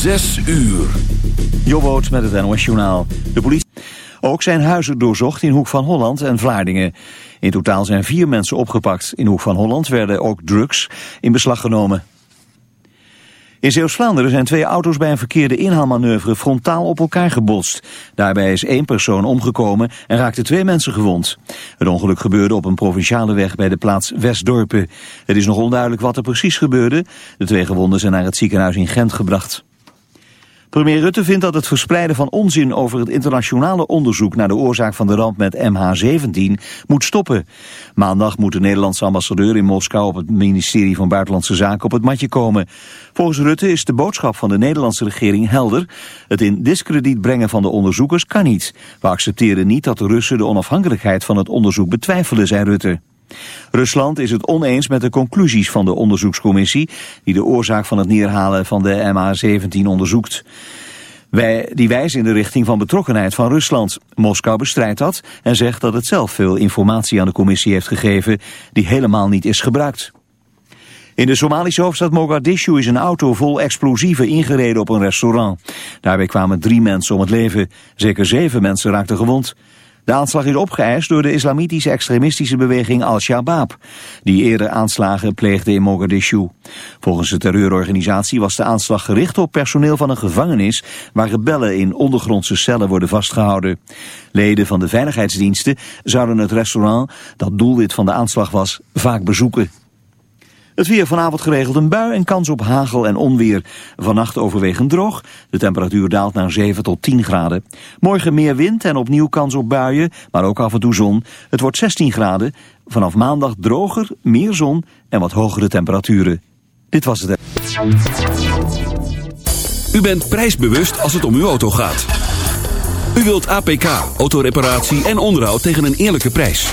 Zes uur. Jobboot met het NOS Journaal. De politie... Ook zijn huizen doorzocht in Hoek van Holland en Vlaardingen. In totaal zijn vier mensen opgepakt. In Hoek van Holland werden ook drugs in beslag genomen. In Zeeuws-Vlaanderen zijn twee auto's bij een verkeerde inhaalmanoeuvre frontaal op elkaar gebotst. Daarbij is één persoon omgekomen en raakten twee mensen gewond. Het ongeluk gebeurde op een provinciale weg bij de plaats Westdorpen. Het is nog onduidelijk wat er precies gebeurde. De twee gewonden zijn naar het ziekenhuis in Gent gebracht. Premier Rutte vindt dat het verspreiden van onzin over het internationale onderzoek naar de oorzaak van de ramp met MH17 moet stoppen. Maandag moet de Nederlandse ambassadeur in Moskou op het ministerie van Buitenlandse Zaken op het matje komen. Volgens Rutte is de boodschap van de Nederlandse regering helder. Het in discrediet brengen van de onderzoekers kan niet. We accepteren niet dat de Russen de onafhankelijkheid van het onderzoek betwijfelen, zei Rutte. Rusland is het oneens met de conclusies van de onderzoekscommissie... die de oorzaak van het neerhalen van de MH17 onderzoekt. Wij, die wijzen in de richting van betrokkenheid van Rusland. Moskou bestrijdt dat en zegt dat het zelf veel informatie aan de commissie heeft gegeven... die helemaal niet is gebruikt. In de Somalische hoofdstad Mogadishu is een auto vol explosieven ingereden op een restaurant. Daarbij kwamen drie mensen om het leven. Zeker zeven mensen raakten gewond. De aanslag is opgeëist door de islamitische extremistische beweging Al-Shabaab, die eerder aanslagen pleegde in Mogadishu. Volgens de terreurorganisatie was de aanslag gericht op personeel van een gevangenis waar rebellen in ondergrondse cellen worden vastgehouden. Leden van de veiligheidsdiensten zouden het restaurant, dat doelwit van de aanslag was, vaak bezoeken. Het weer vanavond geregeld een bui en kans op hagel en onweer. Vannacht overwegend droog. De temperatuur daalt naar 7 tot 10 graden. Morgen meer wind en opnieuw kans op buien, maar ook af en toe zon. Het wordt 16 graden. Vanaf maandag droger, meer zon en wat hogere temperaturen. Dit was het. U bent prijsbewust als het om uw auto gaat. U wilt APK, autoreparatie en onderhoud tegen een eerlijke prijs.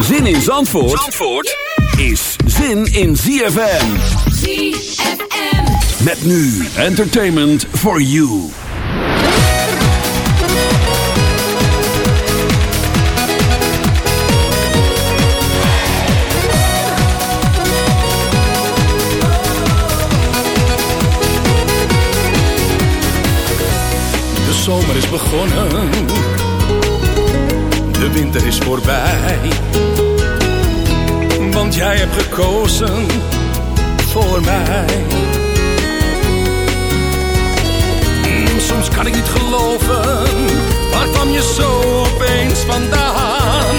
Zin in Zandvoort, Zandvoort is zin in ZFM. ZFM. Met nu entertainment for you. De zomer is begonnen, de winter is voorbij. Want jij hebt gekozen voor mij. Mm, Soms kan ik niet geloven, waar kwam je zo opeens vandaan?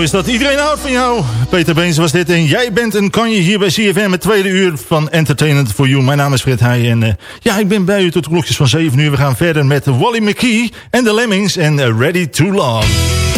Nou is dat. Iedereen houdt van jou. Peter Beens was dit. En jij bent een kanje hier bij CFM. Het tweede uur van Entertainment for You. Mijn naam is Fred Heij. En eh, ja, ik ben bij u tot de klokjes van 7 uur. We gaan verder met Wally McKee en de Lemmings en eh, Ready to Love.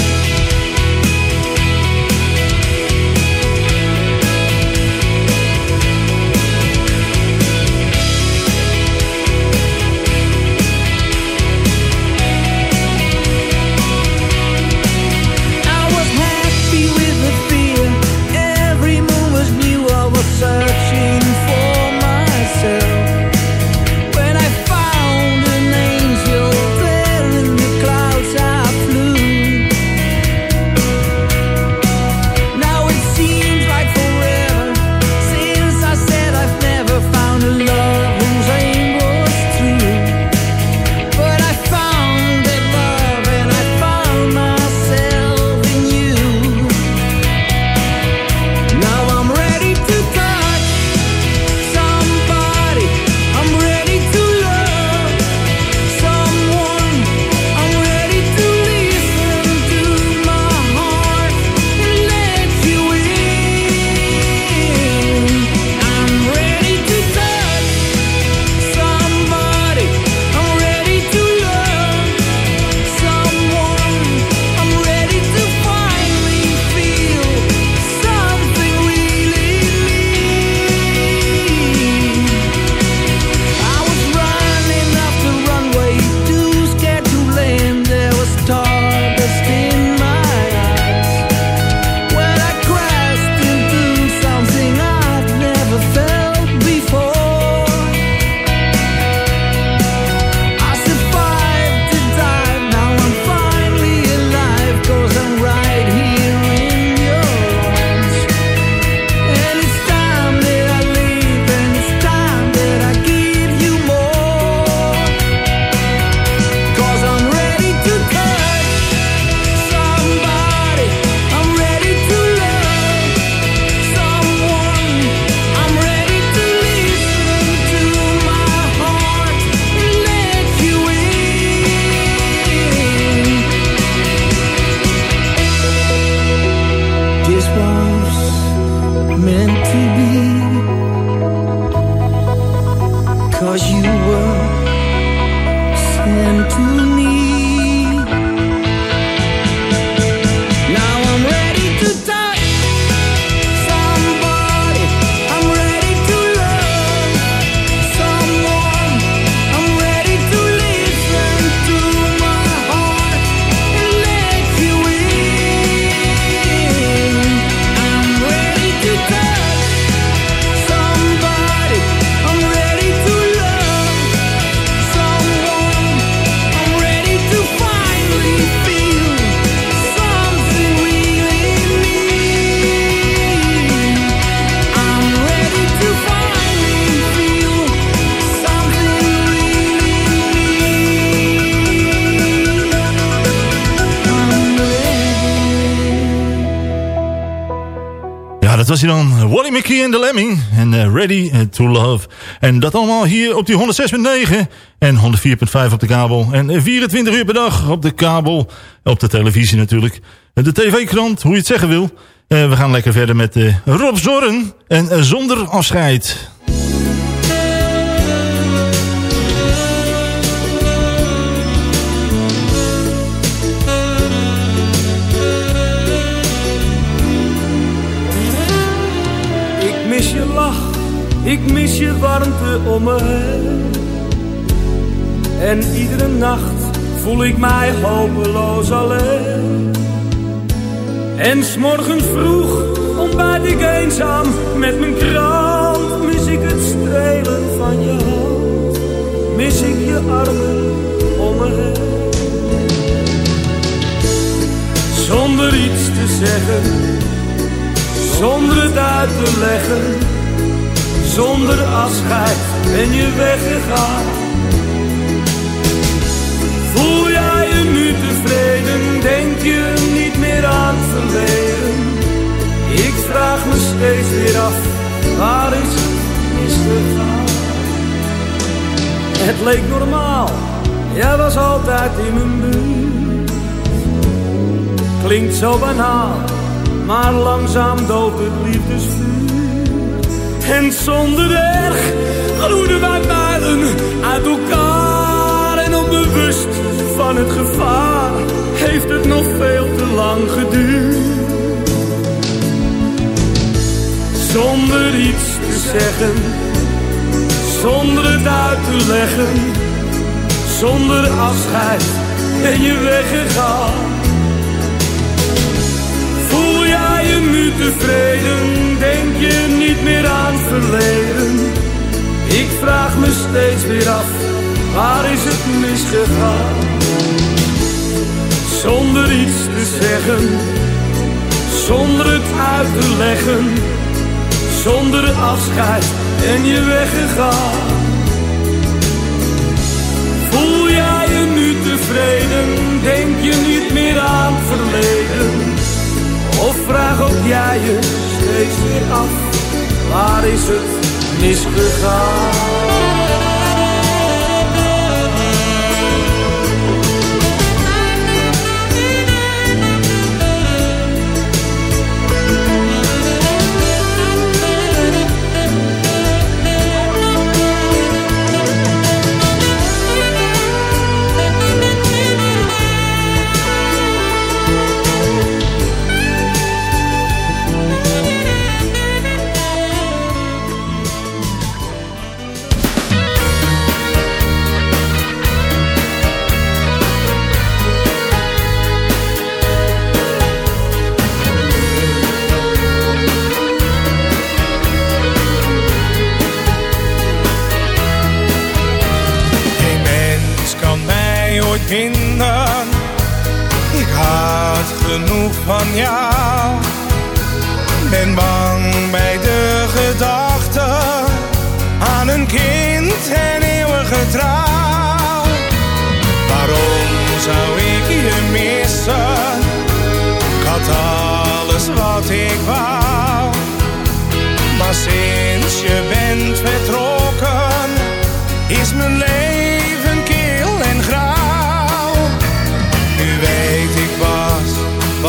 McKee en de Lemming. En eh, Ready to Love. En dat allemaal hier op die 106.9. En 104.5 op de kabel. En 24 uur per dag op de kabel. Op de televisie natuurlijk. De tv-krant, hoe je het zeggen wil. Eh, we gaan lekker verder met eh, Rob Zorren. En eh, Zonder Afscheid. Ik mis je warmte om me heen. En iedere nacht voel ik mij hopeloos alleen. En s'morgens vroeg ontbijt ik eenzaam met mijn krant. Mis ik het strelen van je hand, mis ik je armen om me heen. Zonder iets te zeggen zonder het uit te leggen, zonder afscheid ben je weggegaan. Voel jij je nu tevreden, denk je niet meer aan verleden? Ik vraag me steeds weer af, waar is het misgegaan? Het leek normaal, jij was altijd in mijn buurt. Klinkt zo banaal maar langzaam doodt het liefdesvuur. En zonder erg groeiden wij buiten uit elkaar. En onbewust van het gevaar heeft het nog veel te lang geduurd. Zonder iets te zeggen, zonder het uit te leggen. Zonder afscheid ben je weggegaan. Nu tevreden? Denk je niet meer aan verleden? Ik vraag me steeds weer af, waar is het misgegaan? Zonder iets te zeggen, zonder het uit te leggen, zonder afscheid ben je weggegaan. Voel jij je nu tevreden? Denk je niet meer aan verleden? Of vraag ook jij je steeds weer af, waar is het misgegaan?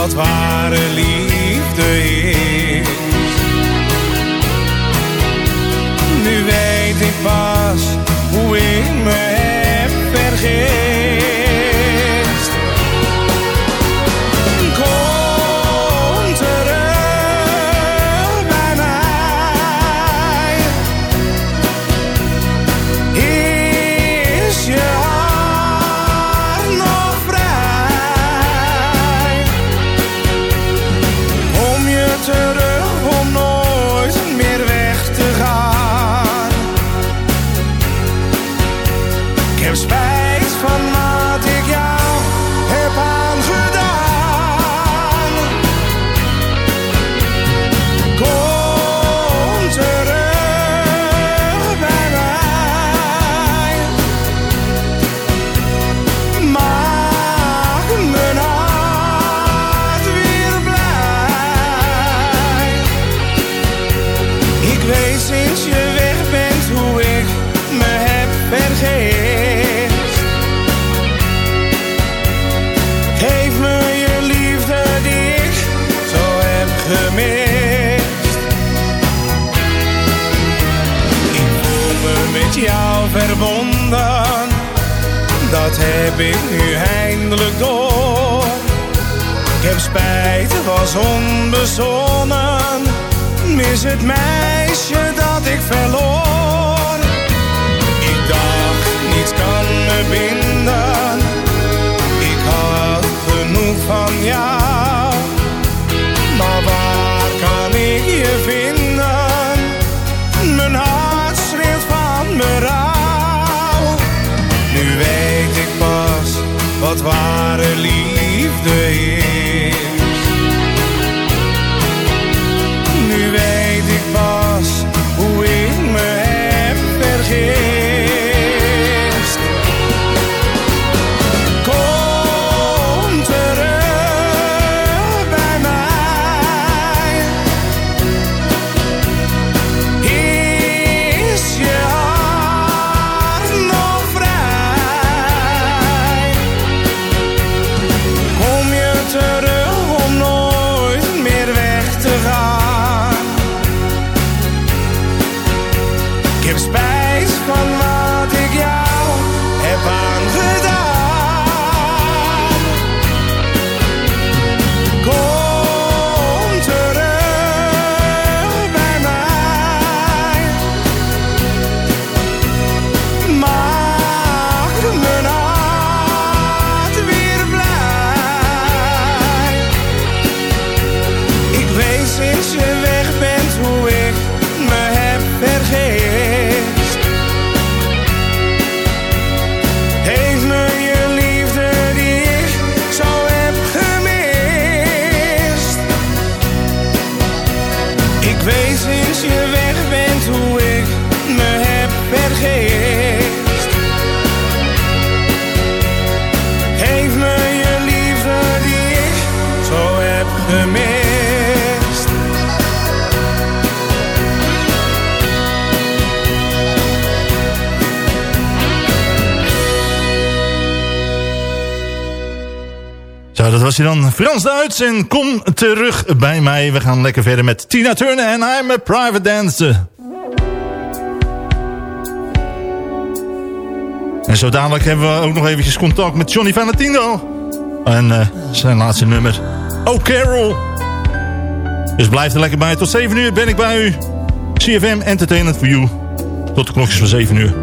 Wat ware liefde dat heb ik nu eindelijk door. Ik heb spijt, het was onbezonnen. Mis het meisje dat ik verloor. Ik dacht, niets kan me binden. Ik had genoeg van jou. Wat ware liefde. Was dan. Frans Duits en kom terug bij mij. We gaan lekker verder met Tina Turner en I'm a Private Dancer. En zo dadelijk hebben we ook nog eventjes contact met Johnny Valentino. En eh, zijn laatste nummer. Oh Carol. Dus blijf er lekker bij. Tot 7 uur ben ik bij u. CFM Entertainment for You. Tot de klokjes van 7 uur.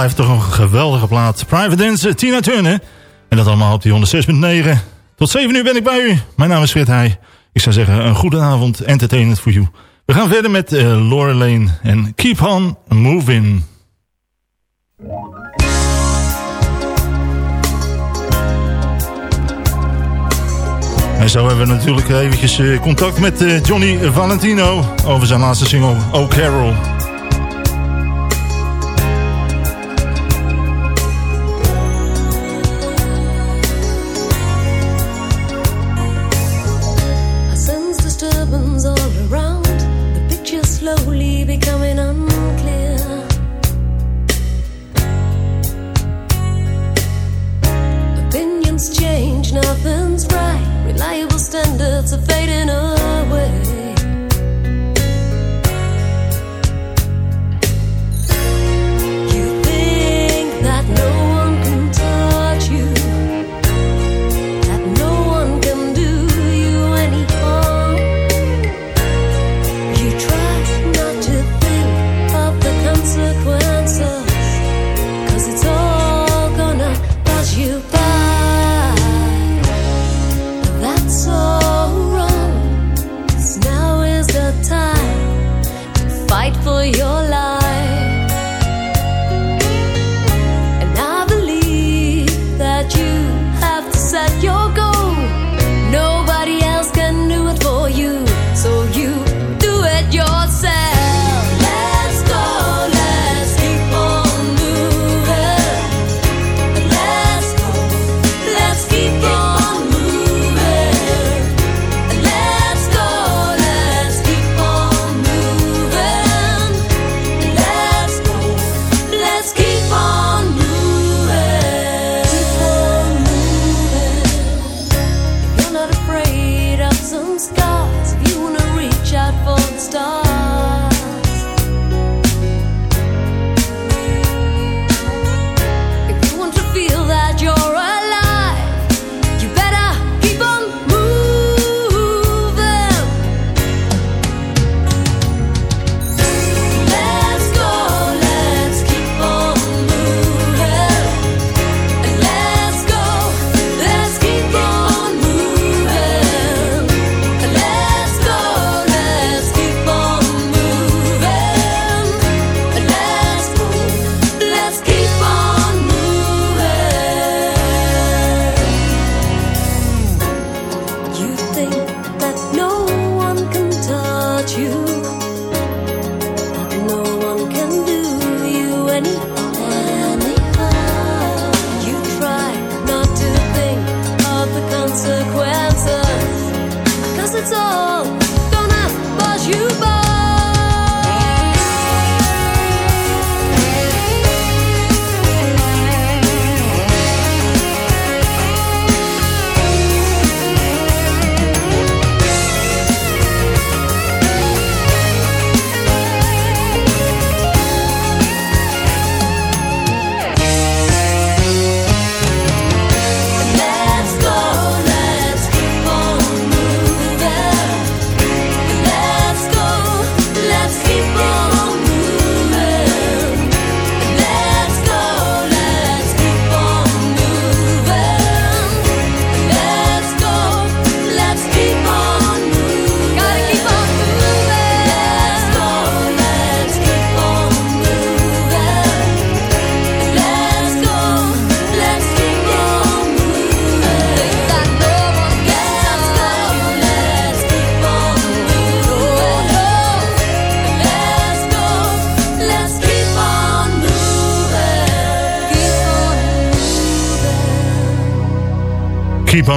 blijft toch een geweldige plaat. Private Dance, Tina Turner. En dat allemaal op die 106.9. Tot 7 uur ben ik bij u. Mijn naam is Fred Ik zou zeggen, een goede avond. Entertainment for you. We gaan verder met uh, Lane. En keep on moving. En zo hebben we natuurlijk eventjes eh, contact met eh, Johnny Valentino over zijn laatste single, Oh Carol.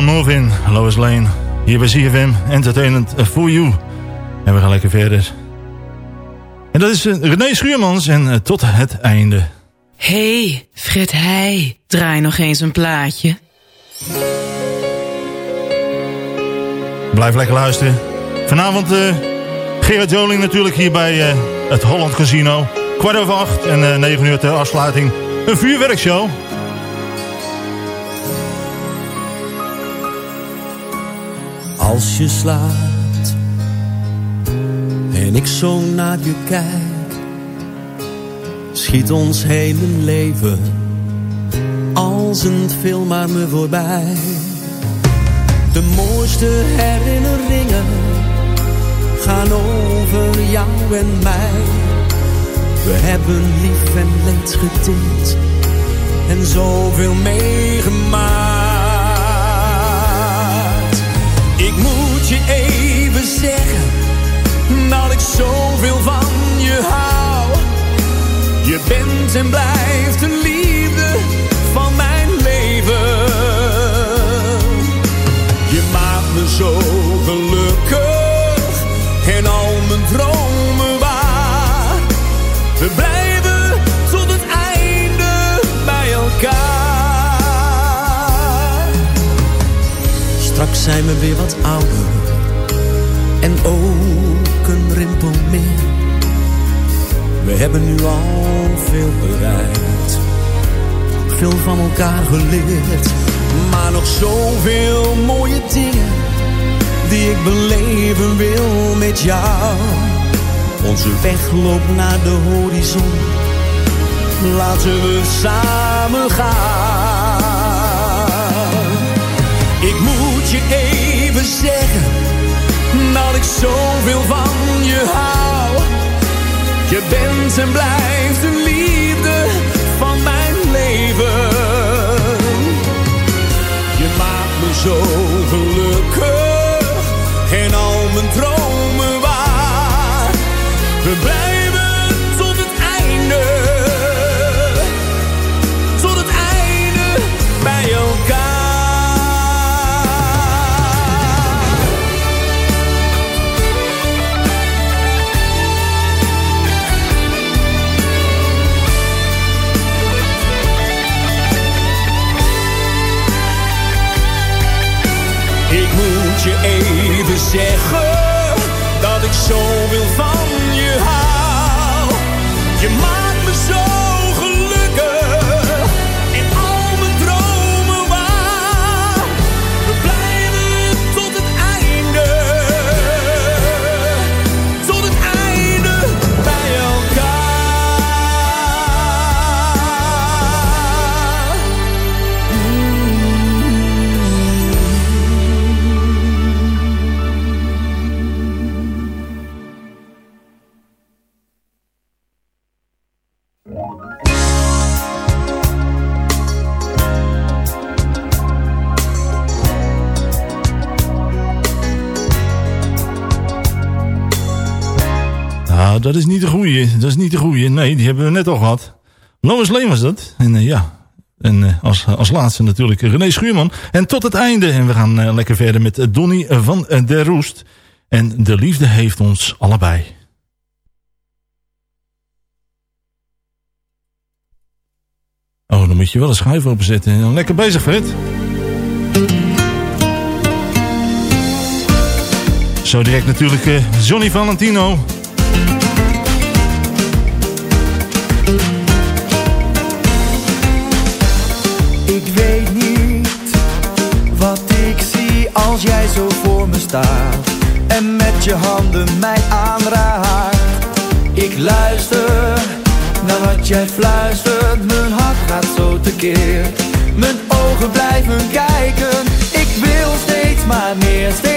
Moving, Lois Lane. Hier bij CFM, Entertainment for You. En we gaan lekker verder. En dat is eh, René Schuurmans en eh, tot het einde. hey, Fred Heij, draai nog eens een plaatje. Blijf lekker luisteren. Vanavond eh Gerard Joling natuurlijk hier bij eh, het Holland Casino. Kwart over acht en eh 9 uur ter afsluiting. Een vuurwerkshow. Als je slaapt en ik zo naar je kijk, schiet ons hele leven als een film aan me voorbij. De mooiste herinneringen gaan over jou en mij. We hebben lief en leed gedeeld en zoveel meegemaakt. Ik moet je even zeggen dat ik zoveel van je hou. Je bent en blijft de liefde van mijn leven. Je maakt me zo gelukkig en al mijn dromen waar. We blijven zijn we weer wat ouder en ook een rimpel meer. We hebben nu al veel bereikt, veel van elkaar geleerd. Maar nog zoveel mooie dingen die ik beleven wil met jou. Onze weg loopt naar de horizon, laten we samen gaan. Ik moet je even zeggen dat ik zoveel van je hou. Je bent en blijft de liefde van mijn leven. Je maakt me zo gelukkig en al mijn dromen zeggen dat ik zoveel van dat is niet de goeie. Dat is niet de goeie. Nee, die hebben we net al gehad. Lois Leen was dat. En eh, ja, en eh, als, als laatste natuurlijk René Schuurman. En tot het einde. En we gaan eh, lekker verder met Donny van der Roest. En de liefde heeft ons allebei. Oh, dan moet je wel een schuif openzetten. Lekker bezig, Fred. Zo direct natuurlijk Johnny Valentino. Als jij zo voor me staat en met je handen mij aanraakt. Ik luister naar wat jij fluistert, mijn hart gaat zo tekeer. Mijn ogen blijven kijken, ik wil steeds maar meer, steeds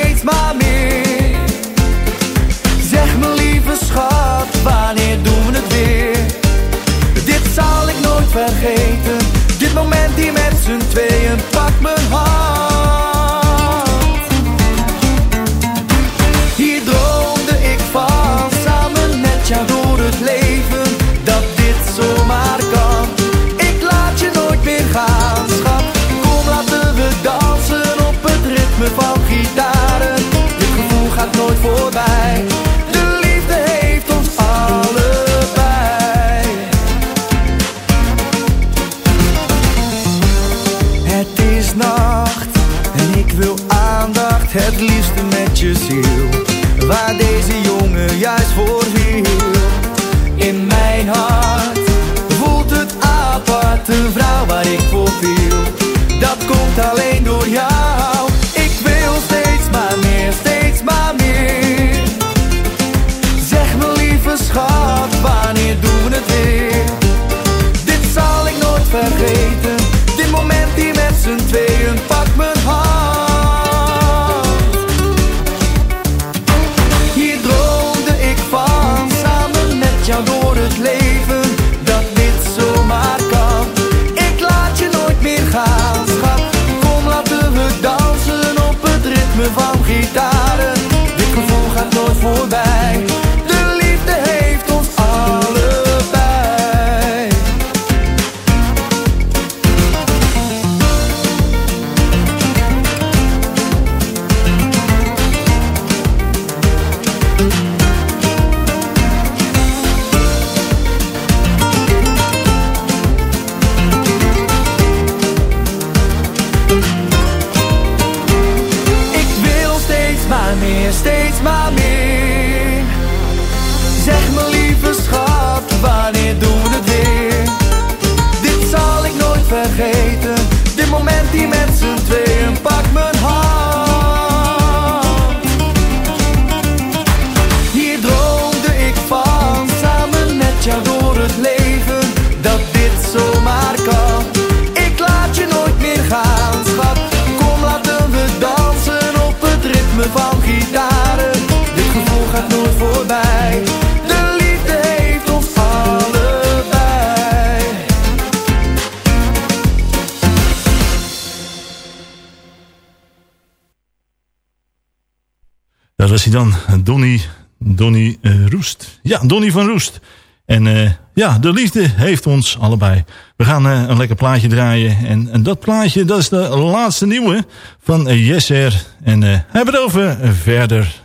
Dan, Donny, Donny eh, Roest. Ja, Donny van Roest. En eh, ja, de liefde heeft ons allebei. We gaan eh, een lekker plaatje draaien. En, en dat plaatje, dat is de laatste nieuwe van uh, Jesser. En eh hebben het over verder.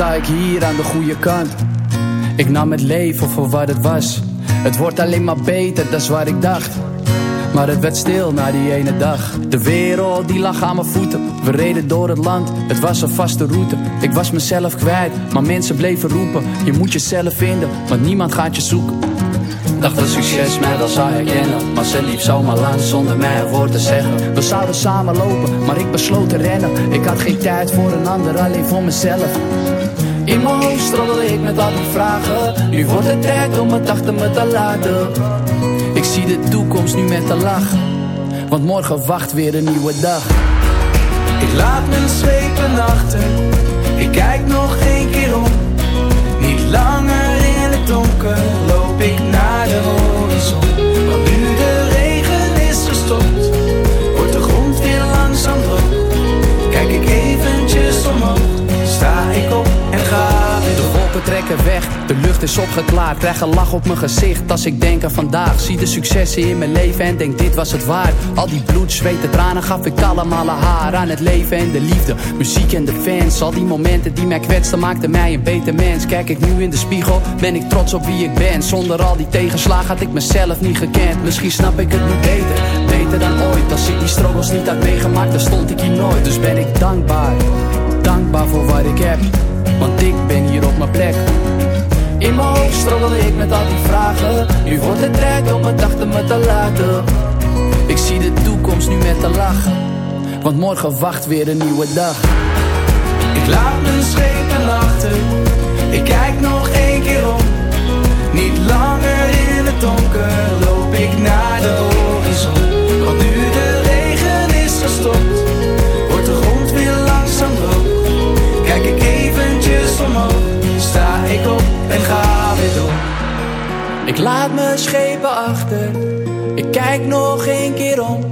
sta ik hier aan de goede kant. Ik nam het leven voor wat het was. Het wordt alleen maar beter, dat is wat ik dacht. Maar het werd stil na die ene dag. De wereld die lag aan mijn voeten. We reden door het land, het was een vaste route. Ik was mezelf kwijt, maar mensen bleven roepen. Je moet jezelf vinden, want niemand gaat je zoeken. Dacht dat succes mij wel zou herkennen Maar ze liep zomaar langs zonder mij een woord te zeggen We zouden samen lopen, maar ik besloot te rennen Ik had geen tijd voor een ander, alleen voor mezelf In mijn hoofd strommel ik met al die vragen Nu wordt het tijd om het achter me te laten de toekomst nu met een lach Want morgen wacht weer een nieuwe dag Ik laat mijn zwepen achter. Ik kijk nog één keer om. Niet langer in het donker loop ik naar de horizon. Wolken trekken weg. De lucht is opgeklaard, krijg een lach op mijn gezicht als ik denk aan vandaag. Zie de successen in mijn leven en denk dit was het waard. Al die bloed, zweet, de tranen gaf ik allemaal haar aan het leven en de liefde. Muziek en de fans, al die momenten die mij kwetsten maakten mij een beter mens. Kijk ik nu in de spiegel, ben ik trots op wie ik ben. Zonder al die tegenslagen had ik mezelf niet gekend. Misschien snap ik het nu beter, beter dan ooit. Als ik die struggles niet had meegemaakt, dan stond ik hier nooit. Dus ben ik dankbaar, dankbaar voor wat ik heb. Want ik ben hier op mijn plek. In mijn hoofd struggelde ik met al die vragen. Nu wordt het tijd om het me te laten. Ik zie de toekomst nu met een lach. Want morgen wacht weer een nieuwe dag. Ik laat mijn schepen achter. Ik kijk nog één keer om. Niet langer in het donker loop ik naar de horizon. Want nu de regen is gestopt, wordt de grond weer langzaam droog. Kijk ik en ga weer door. Ik laat mijn schepen achter. Ik kijk nog één keer om.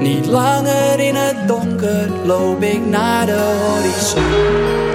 Niet langer in het donker loop ik naar de horizon.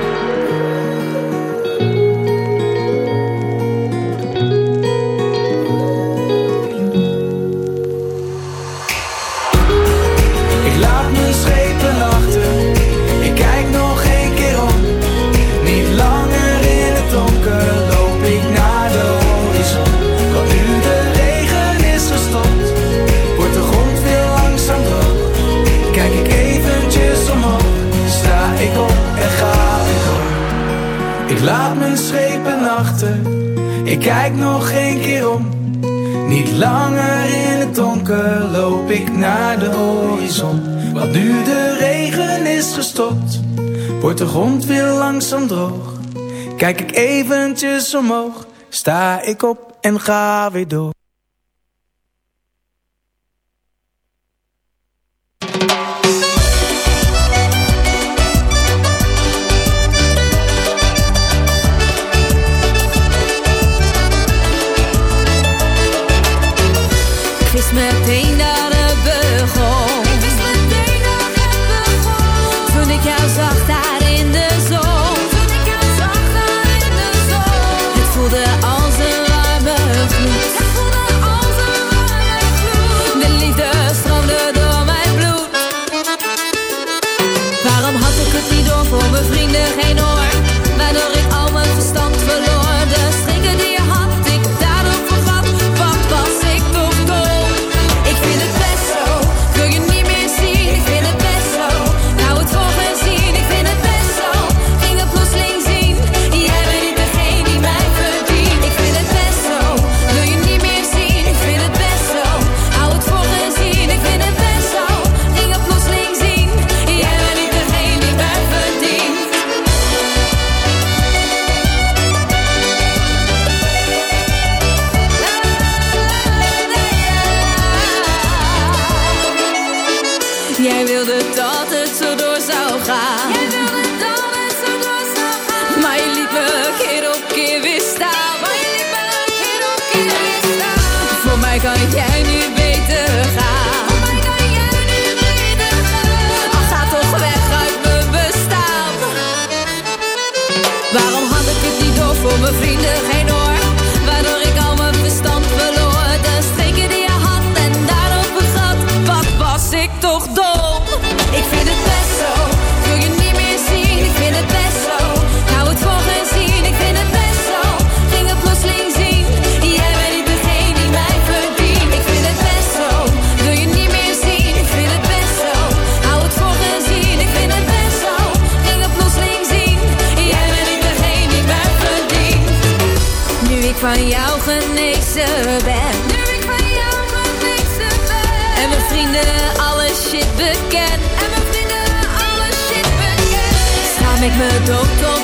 Ik kijk nog één keer om. Niet langer in het donker loop ik naar de horizon. Want nu de regen is gestopt, wordt de grond weer langzaam droog. Kijk ik eventjes omhoog, sta ik op en ga weer door. Van jou genezen ben. Nu ik van jou genezen ben. En mijn vrienden alle shit bekend. En mijn vrienden alle shit bekend. Schaam ik me dood tot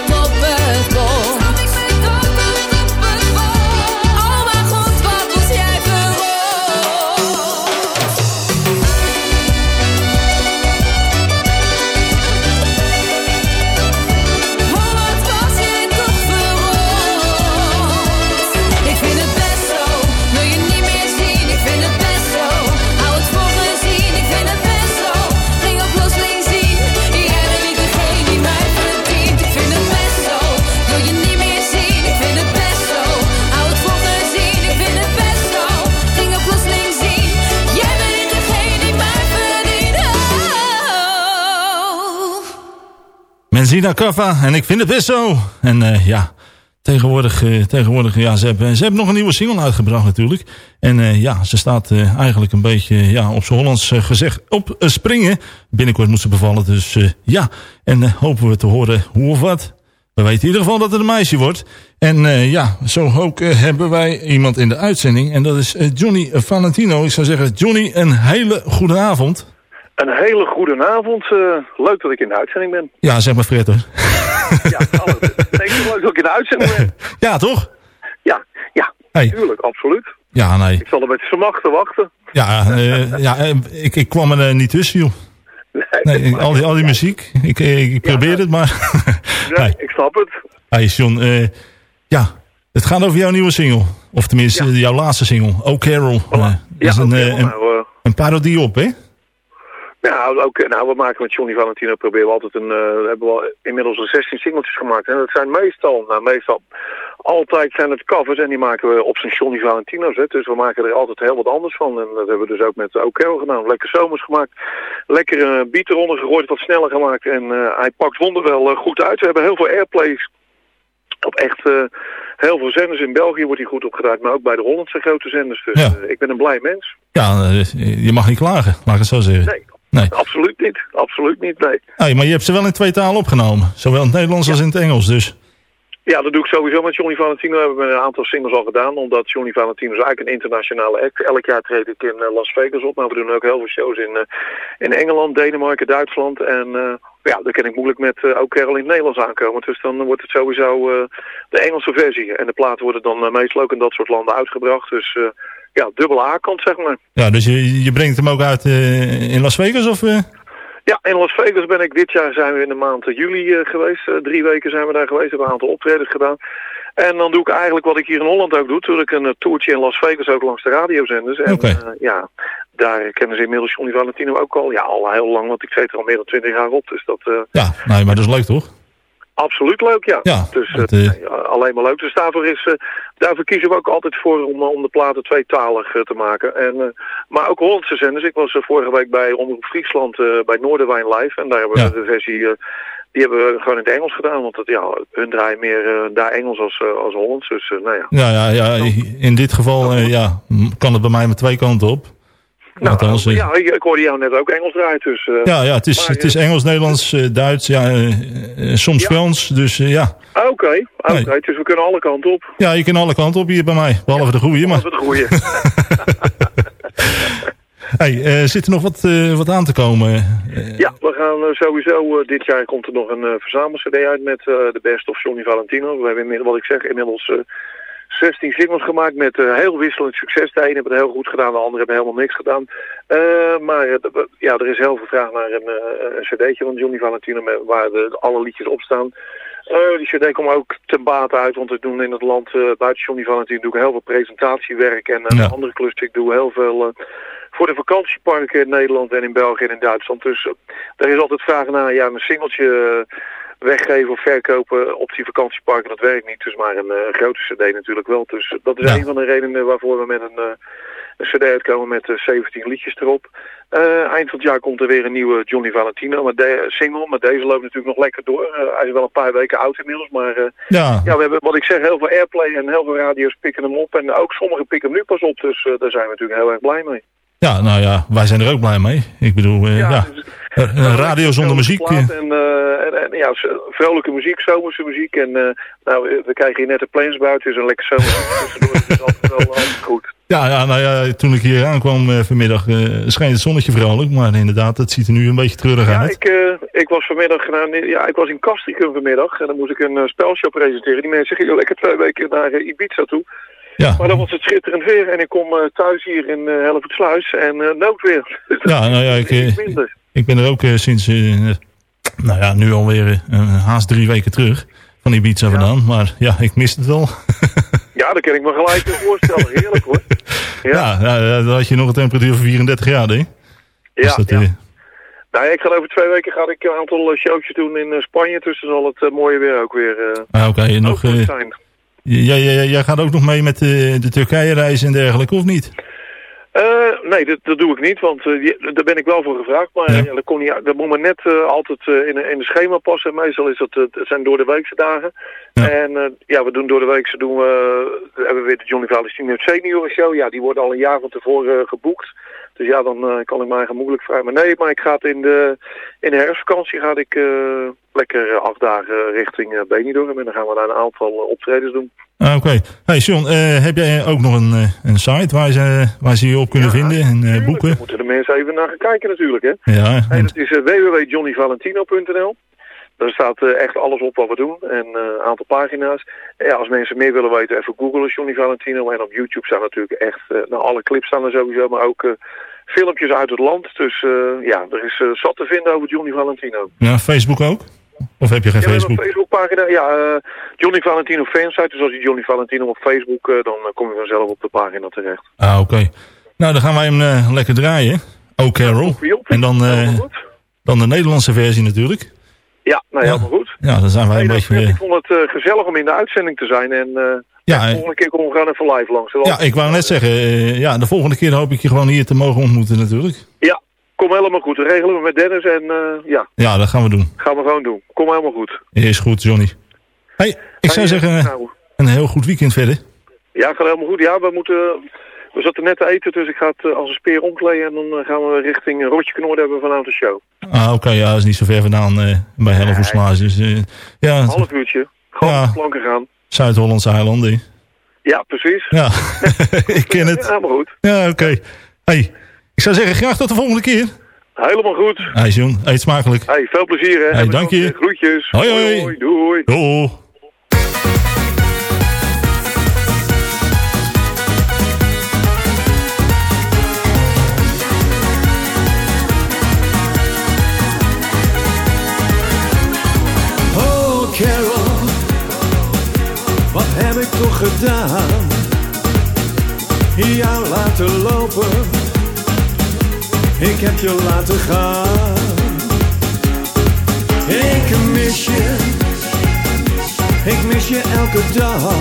Zina Kaffa. En ik vind het best zo. En eh, ja, tegenwoordig, eh, tegenwoordig ja, ze hebben, ze hebben nog een nieuwe single uitgebracht natuurlijk. En eh, ja, ze staat eigenlijk een beetje, ja, op z'n Hollands gezegd, op springen. Binnenkort moet ze bevallen, dus ja. En hopen we te horen hoe of wat. We weten in ieder geval dat het een meisje wordt. En ja, zo ook hebben wij iemand in de uitzending. En dat is Johnny Valentino. Ik zou zeggen, Johnny, een hele goede avond. Een hele goede avond. eh, leuk dat ik in de uitzending ben. Ja, zeg maar Fred. Ja, nee, het leuk dat ik in de uitzending ben. Ja, toch? Ja, ja, Hey. tuurlijk, absoluut. Ja, nee. Ik zal er met vermachten wachten. Ja, eh, ja eh, ik, ik kwam er niet tussen, joh. Nee, Nee, al die, al die muziek. Ik, ik probeer het, maar... nee, ik snap het. Hey, John, ja, het gaat over jouw nieuwe single. Of tenminste, jouw laatste single. Oh Carol. Dat Ja, is een, eh, een, nou, een parodie op, hè? Nou, ook, nou, we maken met Johnny Valentino proberen we altijd een. eh, we hebben wel inmiddels al 16 singeltjes gemaakt. En dat zijn meestal, nou meestal, altijd zijn het covers en die maken we op zijn Johnny Valentino's. Hè. Dus we maken er altijd heel wat anders van. En dat hebben we dus ook met Okel gedaan. Lekker zomers gemaakt. Lekker uh, beat eronder gegooid, wat sneller gemaakt. En eh, hij pakt wonderwel eh, goed uit. We hebben heel veel airplays op echt eh, heel veel zenders. In België wordt hij goed opgedraaid, maar ook bij de Hollandse grote zenders. Dus Ja. eh, ik ben een blij mens. Ja, eh, je mag niet klagen, laat ik het zo zeggen. Nee. Nee. Absoluut niet. Absoluut niet, nee. Hey, maar je hebt ze wel in twee talen opgenomen. Zowel in het Nederlands als in het Engels, dus. Ja, dat doe ik sowieso met Johnny Valentino. Hebben we een aantal singles al gedaan. Omdat Johnny Valentino is eigenlijk een internationale act. Elk jaar treed ik in eh, Las Vegas op. Maar we doen ook heel veel shows in, eh, in Engeland, Denemarken, Duitsland. En eh, ja, dan kan ik moeilijk met ook Carol in het Nederlands aankomen. Dus dan wordt het sowieso de Engelse versie. En de platen worden dan meestal ook in dat soort landen uitgebracht. Dus ja, dubbele A-kant zeg maar. Ja, dus je, je brengt hem ook uit eh, in Las Vegas, of... eh? Ja, in Las Vegas ben ik dit jaar zijn we in de maand juli eh, geweest. Drie weken zijn we daar geweest, hebben een aantal optredens gedaan. En dan doe ik eigenlijk wat ik hier in Holland ook doe. Toen ik een toertje in Las Vegas ook langs de radiozenders. En ja, daar kennen ze inmiddels Johnny Valentino ook al. Ja, al heel lang, want ik zit er al meer dan twintig jaar op. Dus dat Ja, nee, maar dat is leuk, toch? Absoluut leuk, ja. Ja, dus eh, het, eh, alleen maar leuk. Dus daarvoor, is, eh, daarvoor kiezen we ook altijd voor om, om de platen tweetalig te maken. En, maar ook Hollandse zenders. Ik was vorige week bij Omroep Friesland bij Noorderwijn Live. En daar hebben we de versie... die hebben we gewoon in het Engels gedaan, want ja, hun draaien meer daar Engels als, als Hollands. Dus nou ja. Ja, ja, ja, in dit geval ja, kan het bij mij met twee kanten op. Althans, eh, Ja, ik, hoorde jou net ook Engels draaien, dus... eh, ja, ja, het is, maar, het is Engels, Nederlands, eh, Duits, ja, eh, eh, soms Frans. Dus eh, ja. eh, Oké, Nee. dus we kunnen alle kanten op. ja, je kan alle kanten op hier bij mij. Behalve de goede, maar... Is het goeie. Hey, eh, zit er nog wat, eh, wat aan te komen? Eh, Ja, we gaan eh, sowieso, eh, dit jaar komt er nog een eh verzamel-cd uit met eh, de Best of Johnny Valentino. We hebben inmiddels, wat ik zeg, inmiddels eh 16 singles gemaakt met eh, heel wisselend succes. De ene hebben het heel goed gedaan, de andere hebben helemaal niks gedaan. Eh, maar eh, ja, er is heel veel vraag naar een, een cd'tje van Johnny Valentino waar de, alle liedjes op staan. Die cd komt ook ten bate uit, want we doen in het land, buiten Johnny Valentino, doe ik heel veel presentatiewerk en Ja. andere klus. Ik doe heel veel voor de vakantieparken in Nederland en in België en in Duitsland. Dus daar is altijd vraag naar, ja, een singeltje weggeven of verkopen op die vakantieparken, dat werkt niet. Dus maar een eh, grote cd natuurlijk wel. Dus eh, dat is Ja. een van de redenen waarvoor we met een, eh, een cd uitkomen met eh, 17 liedjes erop. Eh, eind van het jaar komt er weer een nieuwe Johnny Valentino maar de, single, maar deze loopt natuurlijk nog lekker door. Eh, hij is wel een paar weken oud inmiddels, maar eh, ja, ja, we hebben, wat ik zeg, heel veel airplay en heel veel radio's pikken hem op. En ook sommigen pikken hem nu pas op, dus eh, daar zijn we natuurlijk heel erg blij mee. Ja, nou ja, wij zijn er ook blij mee. Ik bedoel, eh, ja, dus- een radio zonder muziek. eh, En, eh, en, en ja, vrolijke muziek, zomerse muziek. En nou, we- krijgen hier net de planes buiten, dus een lekker zomer. tussendoor. Dus is altijd wel altijd goed. Ja, ja, nou ja, toen ik hier aankwam eh, vanmiddag scheen het zonnetje vrolijk. Maar inderdaad, het ziet er nu een beetje treurig Ja, uit. ik, ik was vanmiddag nou, ja, ik was in Castricum vanmiddag en dan moest ik een spelshow presenteren. Die mensen gingen lekker twee weken naar Ibiza toe. Ja. Maar dan was het schitterend weer en ik kom eh, thuis hier in uh, Hellevoetsluis en eh noodweer. Ja, nou ja, ik, ik ben er ook sinds, nou ja, nu alweer haast drie weken terug van Ibiza vandaan. Maar ja, ik mis het wel. Ja, dat kan ik me gelijk voorstellen. Heerlijk hoor. Ja, ja, dan had je nog een temperatuur van 34 graden, hè? Ja, Dus dat, ja. Nou, ja, ik ga over twee weken ga ik een aantal showtjes doen in Spanje. Dus dan zal het mooie weer ook weer ah, Oké, nog, zijn. Jij, jij, jij gaat ook nog mee met eh, de Turkije-reis en dergelijke, of niet? Eh, nee, dat, dat doe ik niet, want eh, die- daar ben ik wel voor gevraagd. Maar ja. dat, kon niet, dat moet maar net altijd in, een- in een schema passen. Meestal is dat, het zijn door de weekse dagen. En ja, we doen door de weekse doen we, hebben we weer de Johnny Valentino Senior Show. Ja, die worden al een jaar van tevoren geboekt. Dus ja, dan eh, kan ik mij gemoedelijk vrij. Maar nee, maar ik ga het in de, in de herfstvakantie ga ik eh, lekker eh, acht dagen richting Benidorm. En dan gaan we daar een aantal optredens doen. Ah, Oké. Hey John, heb jij ook nog een, een site waar ze, waar ze je op kunnen vinden en boeken? Moeten de mensen even naar gaan kijken natuurlijk, hè. Ja, En het is eh, www.johnnyvalentino.nl. Daar staat eh, echt alles op wat we doen en eh, een aantal pagina's. Ja, als mensen meer willen weten, even googlen Johnny Valentino. En op YouTube staan natuurlijk echt, eh, nou alle clips staan er sowieso, maar ook filmpjes uit het land. Dus ja, er is zat te vinden over Johnny Valentino. Ja, Facebook ook? Of heb je geen Ja, Facebook? een Facebookpagina, ja, Johnny Valentino fansite. Dus als je Johnny Valentino op Facebook, dan kom je vanzelf op de pagina terecht. Ah, oké. Nou, dan gaan wij hem lekker draaien. Oh, Carol. En dan, dan de Nederlandse versie natuurlijk. Ja, nou helemaal goed. Ja, dan zijn wij een beetje... ik vond het eh, gezellig om in de uitzending te zijn. En eh, Ja, de volgende keer komen we gewoon even live langs. ja, ik wou net zeggen, eh, ja, de volgende keer hoop ik je gewoon hier te mogen ontmoeten natuurlijk. Ja, kom helemaal goed. Dat regelen we met Dennis en ja, Ja, dat gaan we doen. gaan we gewoon doen. Kom helemaal goed. Is goed, Johnny. Hey, ik zou zeggen, nou, een heel goed weekend verder. ja, gaat helemaal goed. Ja, we moeten... We zaten net te eten, dus ik ga het eh, als een speer omkleden. En dan eh, gaan we richting Rotje Knoord hebben vanavond de show. Ah, oké, ja, dat is niet zo ver vandaan eh, bij Hellevoetsmaas. Dus, ja, Een half uurtje. Gewoon Ja. planken gaan. Zuid-Hollandse eilanden. Ja, precies. Ja, ik ken het. Ja, helemaal goed. Ja, oké. Hey, ik zou zeggen, graag tot de volgende keer. Helemaal goed. Hey, John, eet smakelijk. Hey, veel plezier hè. Hey, dank je. Groetjes. Hoi, hoi. hoi. Doei. Doei. Ik toch gedaan? Jou laten lopen, ik heb je laten gaan. Ik mis je, ik mis je elke dag.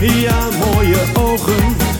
Ja, mooie ogen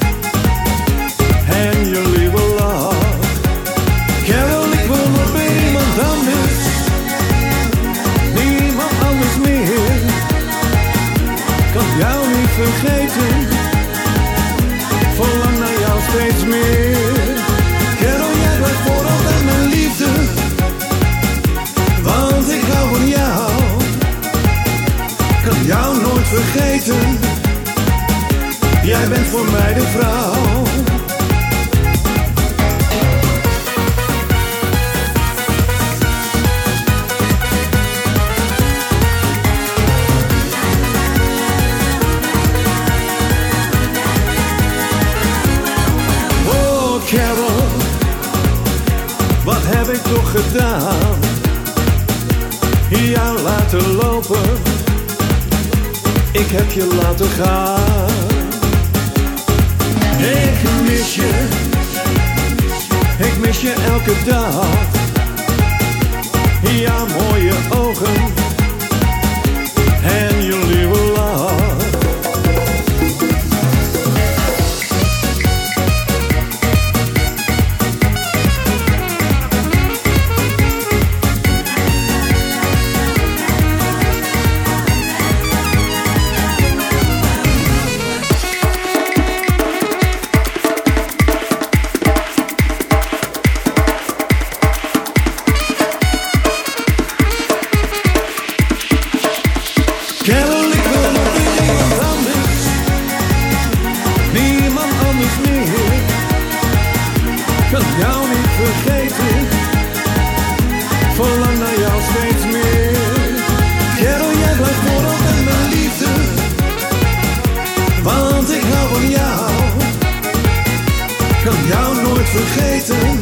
vergeten.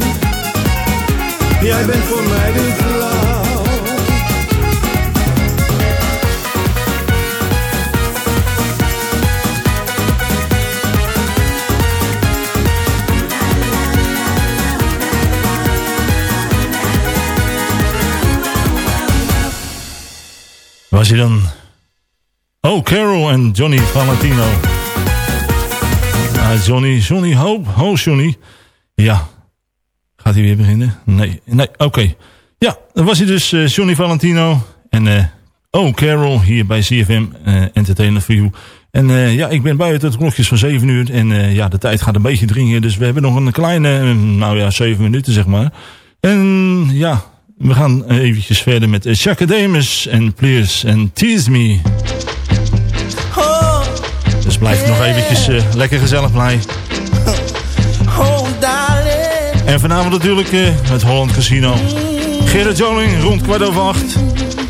Jij bent voor mij de vrouw. Was je dan... Oh, Carol en Johnny Valentino. Ja, Johnny, Johnny Hoop. Ho, Johnny. Ja. Gaat hij weer beginnen? Nee, nee, oké. Ja, dan was hij dus eh, Johnny Valentino. En eh, oh, Carol hier bij CFM eh Entertainment for You. En ja, ik ben buiten het klokjes van 7 uur. En ja, de tijd gaat een beetje dringen. Dus we hebben nog een kleine, nou ja, 7 minuten zeg maar. En ja, we gaan eventjes verder met uh, Chaka Demus en Please en Tease Me. Dus blijf nog eventjes lekker gezellig blij. Oh. En vanavond natuurlijk eh, het Holland Casino. Gerrit Joling rond kwart over acht.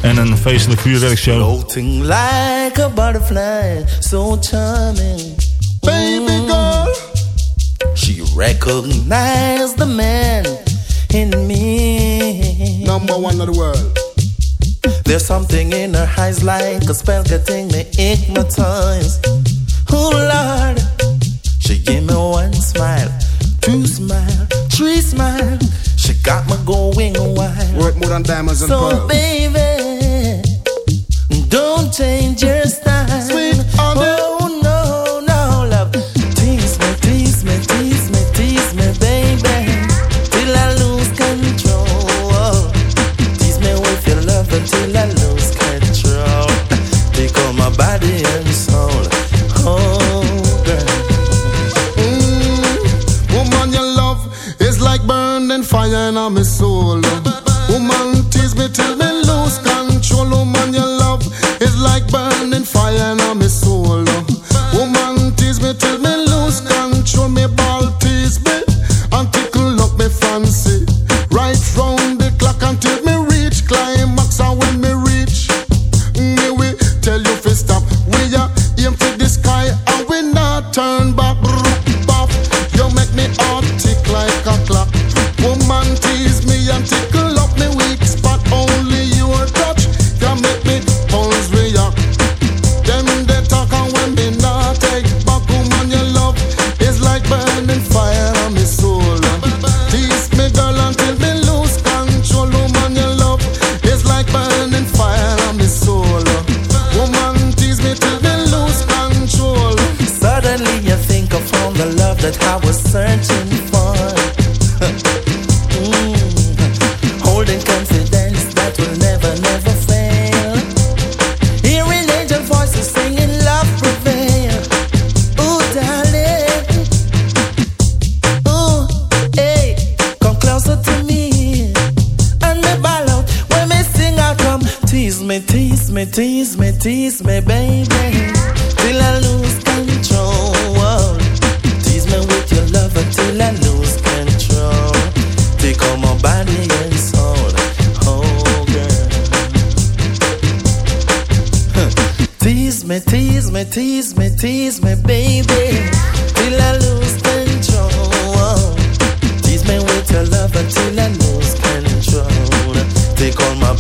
En een feestelijk vuurwerkshow. Floating like a butterfly, so charming. Baby girl. She recognized the man in me. Number one of the world. There's something in her eyes like a spell getting me hypnotized. Oh Lord, she gave me one smile, two smile, three smile. She got me going wild. Worth more than diamonds and So pearls. baby, don't change your style.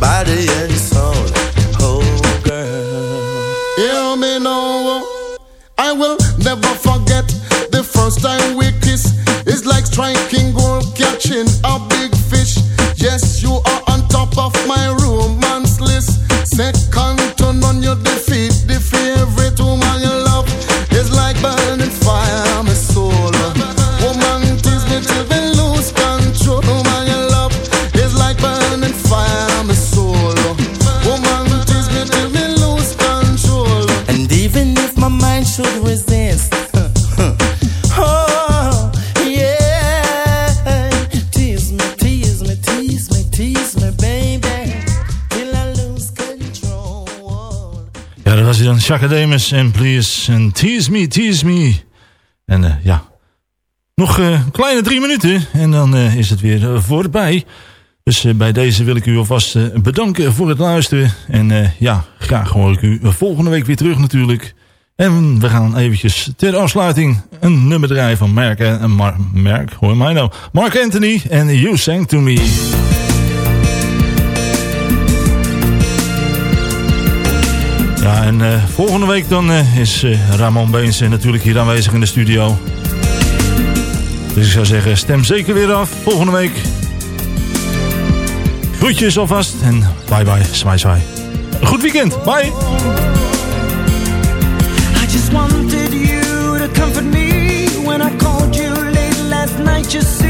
Body and Ja, dat was hij dan. Chaka Demus en Please en Tease Me, Tease Me. En eh, ja, nog een kleine drie minuten en dan eh, is het weer voorbij. Dus bij deze wil ik u alvast bedanken voor het luisteren. En ja, graag hoor ik u volgende week weer terug natuurlijk. En we gaan eventjes ter afsluiting een nummer draaien van Mark, en Mark hoor mij nou. Mark Anthony en You Sang To Me. En eh, volgende week dan eh, is eh, Ramon Beens natuurlijk hier aanwezig in de studio. Dus ik zou zeggen, stem zeker weer af volgende week. Groetjes alvast en bye bye, Smaai, smaai. Een Goed weekend, bye! I just wanted you to me when I called you late last night, you.